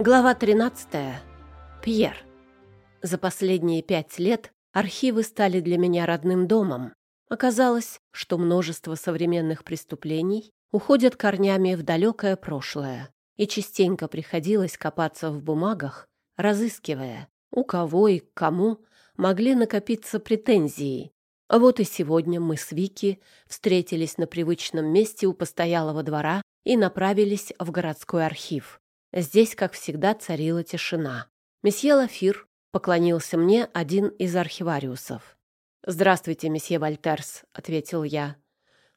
Глава 13. Пьер. За последние пять лет архивы стали для меня родным домом. Оказалось, что множество современных преступлений уходят корнями в далекое прошлое, и частенько приходилось копаться в бумагах, разыскивая, у кого и к кому могли накопиться претензии. А вот и сегодня мы с Вики встретились на привычном месте у постоялого двора и направились в городской архив. Здесь, как всегда, царила тишина. Месье Лафир поклонился мне один из архивариусов. «Здравствуйте, месье Вольтерс», — ответил я.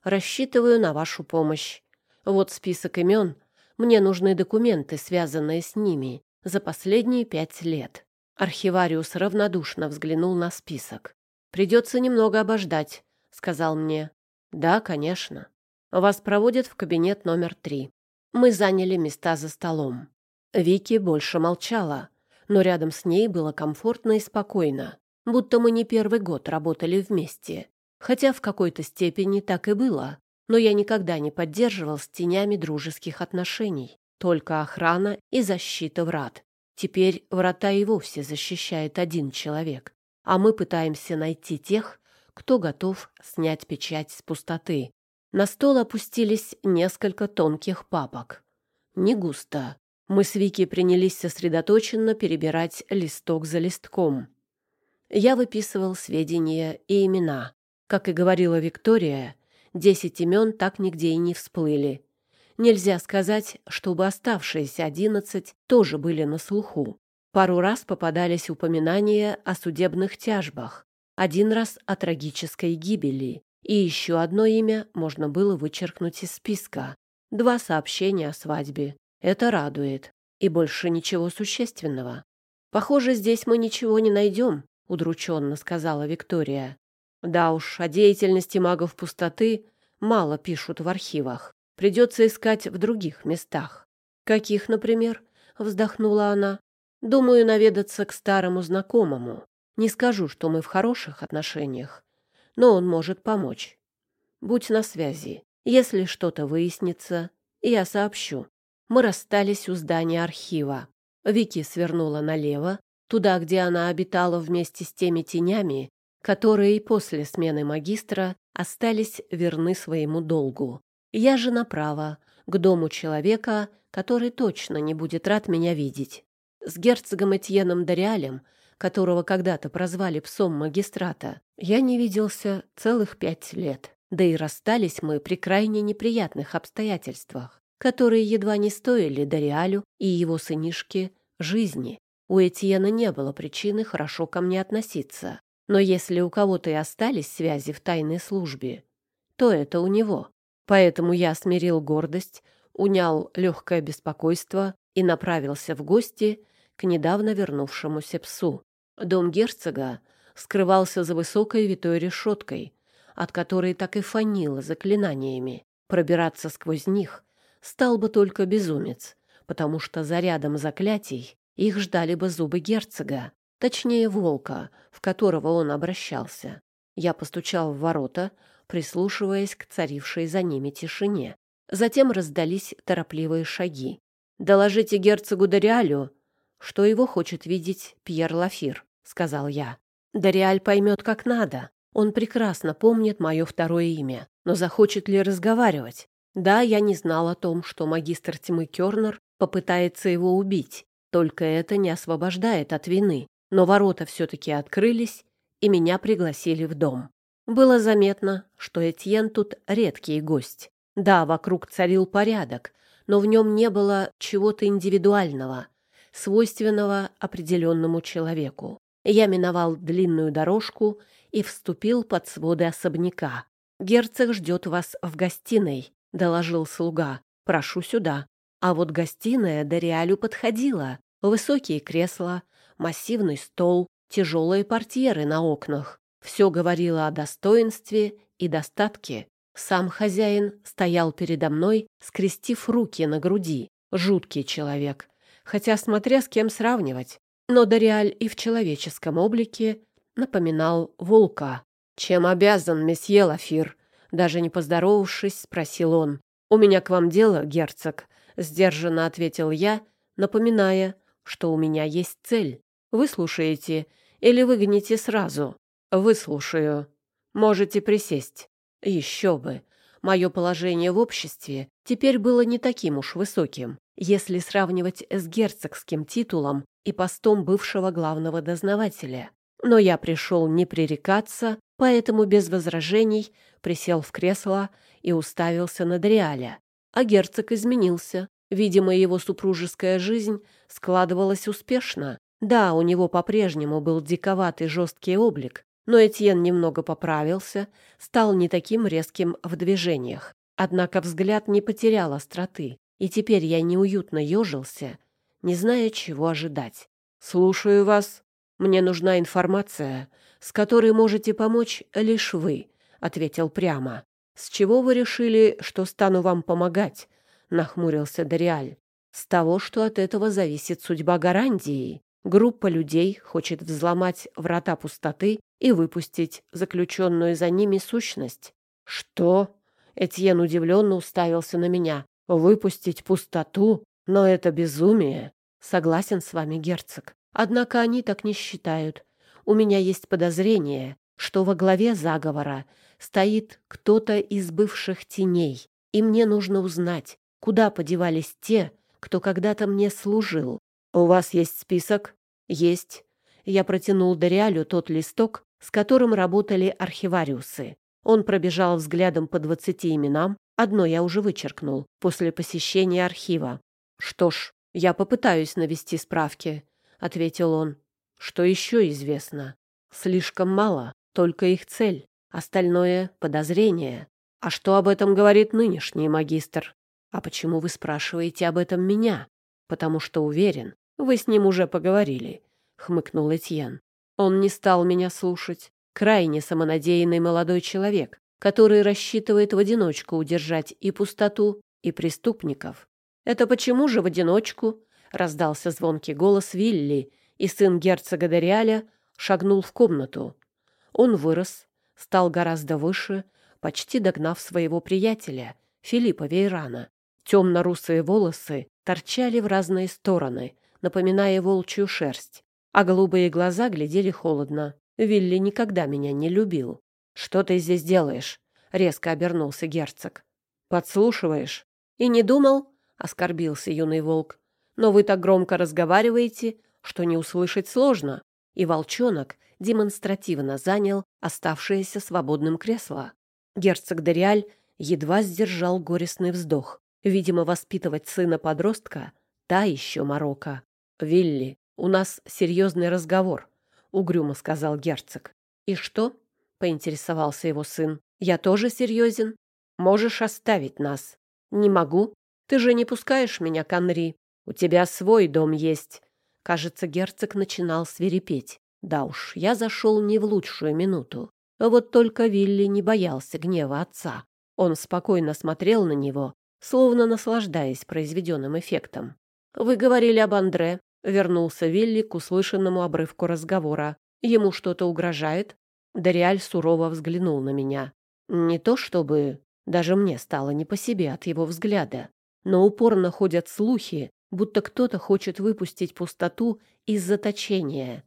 «Рассчитываю на вашу помощь. Вот список имен. Мне нужны документы, связанные с ними, за последние пять лет». Архивариус равнодушно взглянул на список. «Придется немного обождать», — сказал мне. «Да, конечно. Вас проводят в кабинет номер три. Мы заняли места за столом. Вики больше молчала, но рядом с ней было комфортно и спокойно, будто мы не первый год работали вместе. Хотя в какой-то степени так и было, но я никогда не поддерживал с тенями дружеских отношений, только охрана и защита врат. Теперь врата и вовсе защищает один человек, а мы пытаемся найти тех, кто готов снять печать с пустоты. На стол опустились несколько тонких папок. Не густо. Мы с Вики принялись сосредоточенно перебирать листок за листком. Я выписывал сведения и имена. Как и говорила Виктория, десять имен так нигде и не всплыли. Нельзя сказать, чтобы оставшиеся одиннадцать тоже были на слуху. Пару раз попадались упоминания о судебных тяжбах, один раз о трагической гибели. И еще одно имя можно было вычеркнуть из списка. Два сообщения о свадьбе. Это радует. И больше ничего существенного. «Похоже, здесь мы ничего не найдем», — удрученно сказала Виктория. «Да уж, о деятельности магов пустоты мало пишут в архивах. Придется искать в других местах». «Каких, например?» — вздохнула она. «Думаю, наведаться к старому знакомому. Не скажу, что мы в хороших отношениях, но он может помочь. Будь на связи. Если что-то выяснится, я сообщу. Мы расстались у здания архива. Вики свернула налево, туда, где она обитала вместе с теми тенями, которые после смены магистра остались верны своему долгу. Я же направо, к дому человека, который точно не будет рад меня видеть. С герцогом Этьеном Дориалем которого когда-то прозвали псом магистрата, я не виделся целых пять лет. Да и расстались мы при крайне неприятных обстоятельствах, которые едва не стоили Дориалю и его сынишке жизни. У Этьена не было причины хорошо ко мне относиться. Но если у кого-то и остались связи в тайной службе, то это у него. Поэтому я смирил гордость, унял легкое беспокойство и направился в гости к недавно вернувшемуся псу. Дом герцога скрывался за высокой витой решеткой, от которой так и фанило заклинаниями. Пробираться сквозь них стал бы только безумец, потому что за рядом заклятий их ждали бы зубы герцога, точнее волка, в которого он обращался. Я постучал в ворота, прислушиваясь к царившей за ними тишине. Затем раздались торопливые шаги. «Доложите герцогу Дориалю, что его хочет видеть Пьер Лафир», — сказал я. «Дориаль поймет как надо. Он прекрасно помнит мое второе имя. Но захочет ли разговаривать? Да, я не знал о том, что магистр тьмы Кёрнер попытается его убить. Только это не освобождает от вины. Но ворота все-таки открылись, и меня пригласили в дом. Было заметно, что Этьен тут редкий гость. Да, вокруг царил порядок, но в нем не было чего-то индивидуального, свойственного определенному человеку. Я миновал длинную дорожку и вступил под своды особняка. «Герцог ждет вас в гостиной», — доложил слуга. «Прошу сюда». А вот гостиная Дориалю подходила. Высокие кресла, массивный стол, тяжелые портьеры на окнах. Все говорило о достоинстве и достатке. Сам хозяин стоял передо мной, скрестив руки на груди. Жуткий человек, хотя смотря с кем сравнивать. Но Дориаль и в человеческом облике напоминал волка. «Чем обязан, месье Лафир?» Даже не поздоровавшись, спросил он. «У меня к вам дело, герцог», — сдержанно ответил я, напоминая, что у меня есть цель. Выслушаете или выгоните сразу? Выслушаю. Можете присесть. Еще бы. Мое положение в обществе теперь было не таким уж высоким, если сравнивать с герцогским титулом и постом бывшего главного дознавателя. Но я пришел не пререкаться, поэтому без возражений присел в кресло и уставился на Дриаля. А герцог изменился. Видимо, его супружеская жизнь складывалась успешно. Да, у него по-прежнему был диковатый жесткий облик, но Этьен немного поправился, стал не таким резким в движениях. Однако взгляд не потерял остроты, и теперь я неуютно ежился, не зная, чего ожидать. «Слушаю вас. Мне нужна информация, с которой можете помочь лишь вы», — ответил прямо. «С чего вы решили, что стану вам помогать?» — нахмурился Дориаль. «С того, что от этого зависит судьба гарантии. Группа людей хочет взломать врата пустоты и выпустить заключенную за ними сущность». «Что?» — Этьен удивленно уставился на меня. «Выпустить пустоту? Но это безумие!» «Согласен с вами, герцог. Однако они так не считают. У меня есть подозрение, что во главе заговора стоит кто-то из бывших теней, и мне нужно узнать, куда подевались те, кто когда-то мне служил. У вас есть список? Есть. Я протянул Дориалю тот листок, с которым работали архивариусы. Он пробежал взглядом по двадцати именам, одно я уже вычеркнул, после посещения архива. Что ж, я попытаюсь навести справки, ответил он. Что еще известно? Слишком мало, только их цель. Остальное — подозрение. А что об этом говорит нынешний магистр? А почему вы спрашиваете об этом меня? Потому что уверен, вы с ним уже поговорили, — хмыкнул Этьен. Он не стал меня слушать. Крайне самонадеянный молодой человек, который рассчитывает в одиночку удержать и пустоту, и преступников. «Это почему же в одиночку?» — раздался звонкий голос Вилли, и сын герцога Дориаля шагнул в комнату. Он вырос, стал гораздо выше, почти догнав своего приятеля, Филиппа Вейрана. Темно-русые волосы торчали в разные стороны, напоминая волчью шерсть, а голубые глаза глядели холодно. Вилли никогда меня не любил. «Что ты здесь делаешь?» — резко обернулся герцог. «Подслушиваешь?» «И не думал?» — оскорбился юный волк. «Но вы так громко разговариваете, что не услышать сложно». И волчонок демонстративно занял оставшееся свободным кресло. Герцог Дориаль едва сдержал горестный вздох. Видимо, воспитывать сына-подростка — та еще морока. «Вилли, у нас серьезный разговор», — угрюмо сказал герцог. «И что?» — поинтересовался его сын. «Я тоже серьезен. Можешь оставить нас». «Не могу. Ты же не пускаешь меня к Анри. У тебя свой дом есть». Кажется, герцог начинал свирепеть. Да уж, я зашел не в лучшую минуту. Вот только Вилли не боялся гнева отца. Он спокойно смотрел на него, словно наслаждаясь произведенным эффектом. «Вы говорили об Андре», — вернулся Вилли к услышанному обрывку разговора. «Ему что-то угрожает?» Дориаль сурово взглянул на меня. Не то чтобы... Даже мне стало не по себе от его взгляда. Но упорно ходят слухи, будто кто-то хочет выпустить пустоту из заточения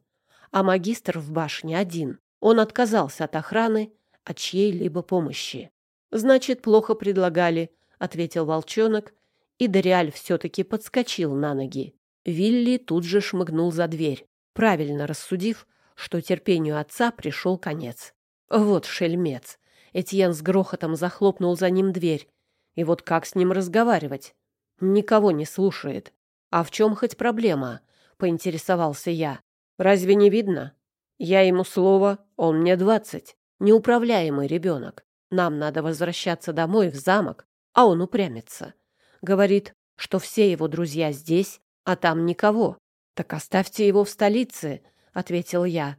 а магистр в башне один. Он отказался от охраны, от чьей-либо помощи. «Значит, плохо предлагали», — ответил волчонок, и Дориаль все-таки подскочил на ноги. Вилли тут же шмыгнул за дверь, правильно рассудив, что терпению отца пришел конец. Вот шельмец. Этьен с грохотом захлопнул за ним дверь. И вот как с ним разговаривать? Никого не слушает. А в чем хоть проблема? Поинтересовался я. Разве не видно? Я ему слово, он мне двадцать. Неуправляемый ребенок. Нам надо возвращаться домой, в замок, а он упрямится. Говорит, что все его друзья здесь, а там никого. Так оставьте его в столице, — ответил я.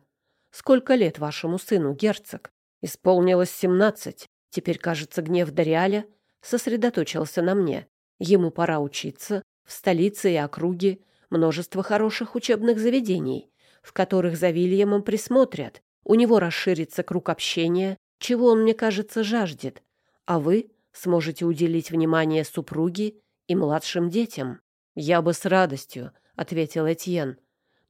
Сколько лет вашему сыну, герцог? Исполнилось семнадцать. Теперь, кажется, гнев Дориаля сосредоточился на мне. Ему пора учиться. В столице и округе множество хороших учебных заведений в которых за Вильямом присмотрят. У него расширится круг общения, чего он, мне кажется, жаждет. А вы сможете уделить внимание супруге и младшим детям. «Я бы с радостью», — ответил Этьен.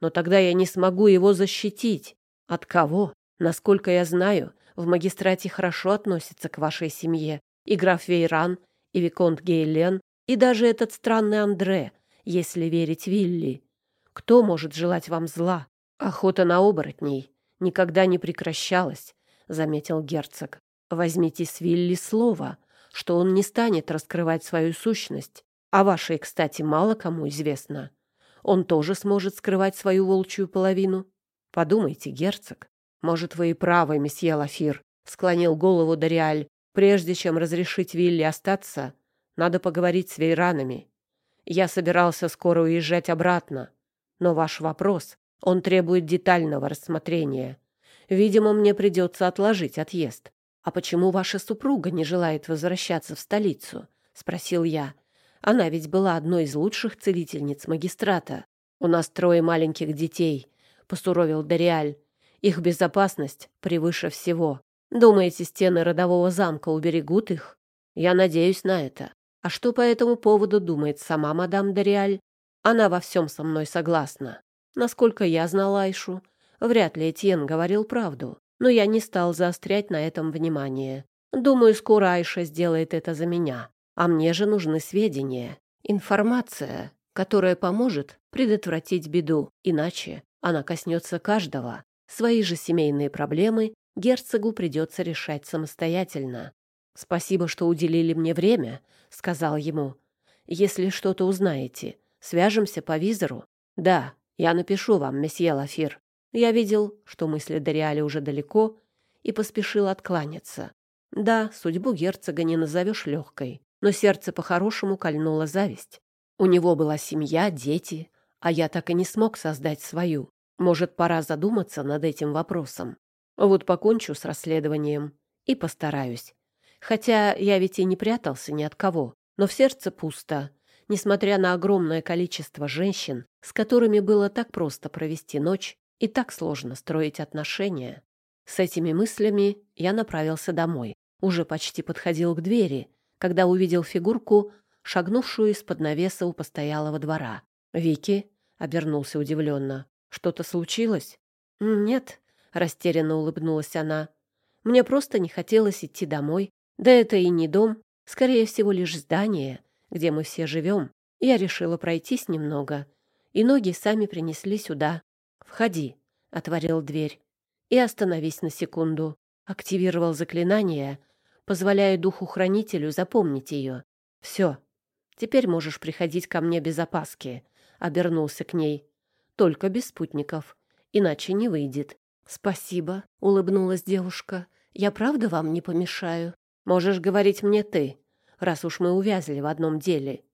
«Но тогда я не смогу его защитить». «От кого? Насколько я знаю, в магистрате хорошо относятся к вашей семье. И граф Вейран, и Виконт Гейлен, и даже этот странный Андре, если верить Вилли. Кто может желать вам зла? Охота на оборотней никогда не прекращалась, — заметил герцог. Возьмите с Вилли слово, что он не станет раскрывать свою сущность. А вашей, кстати, мало кому известно. Он тоже сможет скрывать свою волчью половину. Подумайте, герцог. Может, вы и правы, месье Лафир, — склонил голову Дориаль. Прежде чем разрешить Вилли остаться, надо поговорить с Вейранами. Я собирался скоро уезжать обратно. Но ваш вопрос, он требует детального рассмотрения. Видимо, мне придется отложить отъезд. «А почему ваша супруга не желает возвращаться в столицу?» — спросил я. «Она ведь была одной из лучших целительниц магистрата. У нас трое маленьких детей», — посуровил Дориаль. «Их безопасность превыше всего. Думаете, стены родового замка уберегут их? Я надеюсь на это. А что по этому поводу думает сама мадам Дориаль? Она во всем со мной согласна. Насколько я знал Айшу, вряд ли Этьен говорил правду но я не стал заострять на этом внимание. Думаю, скоро Айша сделает это за меня. А мне же нужны сведения, информация, которая поможет предотвратить беду, иначе она коснется каждого. Свои же семейные проблемы герцогу придется решать самостоятельно. «Спасибо, что уделили мне время», — сказал ему. «Если что-то узнаете, свяжемся по визору?» «Да, я напишу вам, месье Лафир». Я видел, что мысли Дориали уже далеко, и поспешил откланяться. Да, судьбу герцога не назовешь легкой, но сердце по-хорошему кольнула зависть. У него была семья, дети, а я так и не смог создать свою. Может, пора задуматься над этим вопросом. Вот покончу с расследованием и постараюсь. Хотя я ведь и не прятался ни от кого, но в сердце пусто, несмотря на огромное количество женщин, с которыми было так просто провести ночь и так сложно строить отношения. С этими мыслями я направился домой. Уже почти подходил к двери, когда увидел фигурку, шагнувшую из-под навеса у постоялого двора. «Вики?» — обернулся удивленно. «Что-то случилось?» «Нет», — растерянно улыбнулась она. «Мне просто не хотелось идти домой. Да это и не дом, скорее всего, лишь здание, где мы все живем. Я решила пройтись немного, и ноги сами принесли сюда. «Входи», — отворил дверь. «И остановись на секунду». Активировал заклинание, позволяя духу-хранителю запомнить ее. «Все. Теперь можешь приходить ко мне без опаски», — обернулся к ней. «Только без спутников, иначе не выйдет». «Спасибо», — улыбнулась девушка. «Я правда вам не помешаю? Можешь говорить мне ты, раз уж мы увязли в одном деле».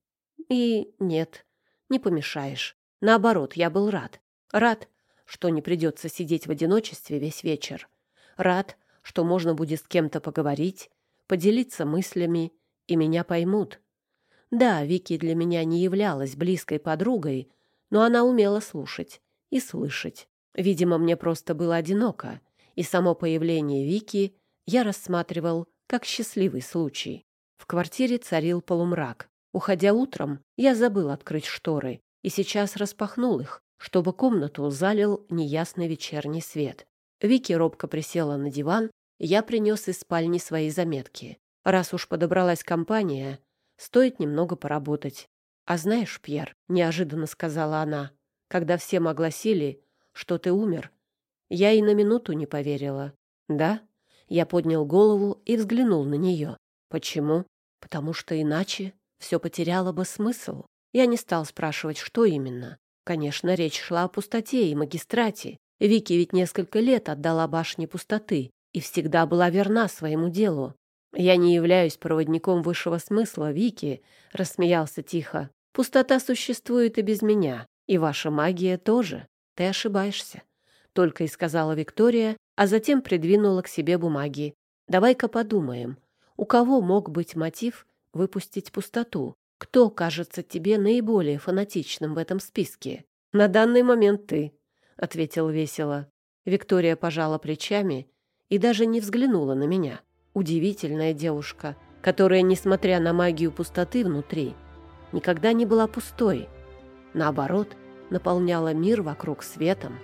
«И нет, не помешаешь. Наоборот, я был рад. Рад, что не придется сидеть в одиночестве весь вечер. Рад, что можно будет с кем-то поговорить, поделиться мыслями, и меня поймут. Да, Вики для меня не являлась близкой подругой, но она умела слушать и слышать. Видимо, мне просто было одиноко, и само появление Вики я рассматривал как счастливый случай. В квартире царил полумрак. Уходя утром, я забыл открыть шторы и сейчас распахнул их, чтобы комнату залил неясный вечерний свет. Вики робко присела на диван, я принес из спальни свои заметки. Раз уж подобралась компания, стоит немного поработать. «А знаешь, Пьер», — неожиданно сказала она, когда все огласили, что ты умер, я и на минуту не поверила. «Да?» Я поднял голову и взглянул на нее. «Почему?» «Потому что иначе все потеряло бы смысл». Я не стал спрашивать, что именно. Конечно, речь шла о пустоте и магистрате. Вики ведь несколько лет отдала башне пустоты и всегда была верна своему делу. «Я не являюсь проводником высшего смысла, Вики», — рассмеялся тихо. «Пустота существует и без меня, и ваша магия тоже. Ты ошибаешься», — только и сказала Виктория, а затем придвинула к себе бумаги. «Давай-ка подумаем, у кого мог быть мотив выпустить пустоту? Кто кажется тебе наиболее фанатичным в этом списке? На данный момент ты, ответил весело. Виктория пожала плечами и даже не взглянула на меня. Удивительная девушка, которая, несмотря на магию пустоты внутри, никогда не была пустой. Наоборот, наполняла мир вокруг светом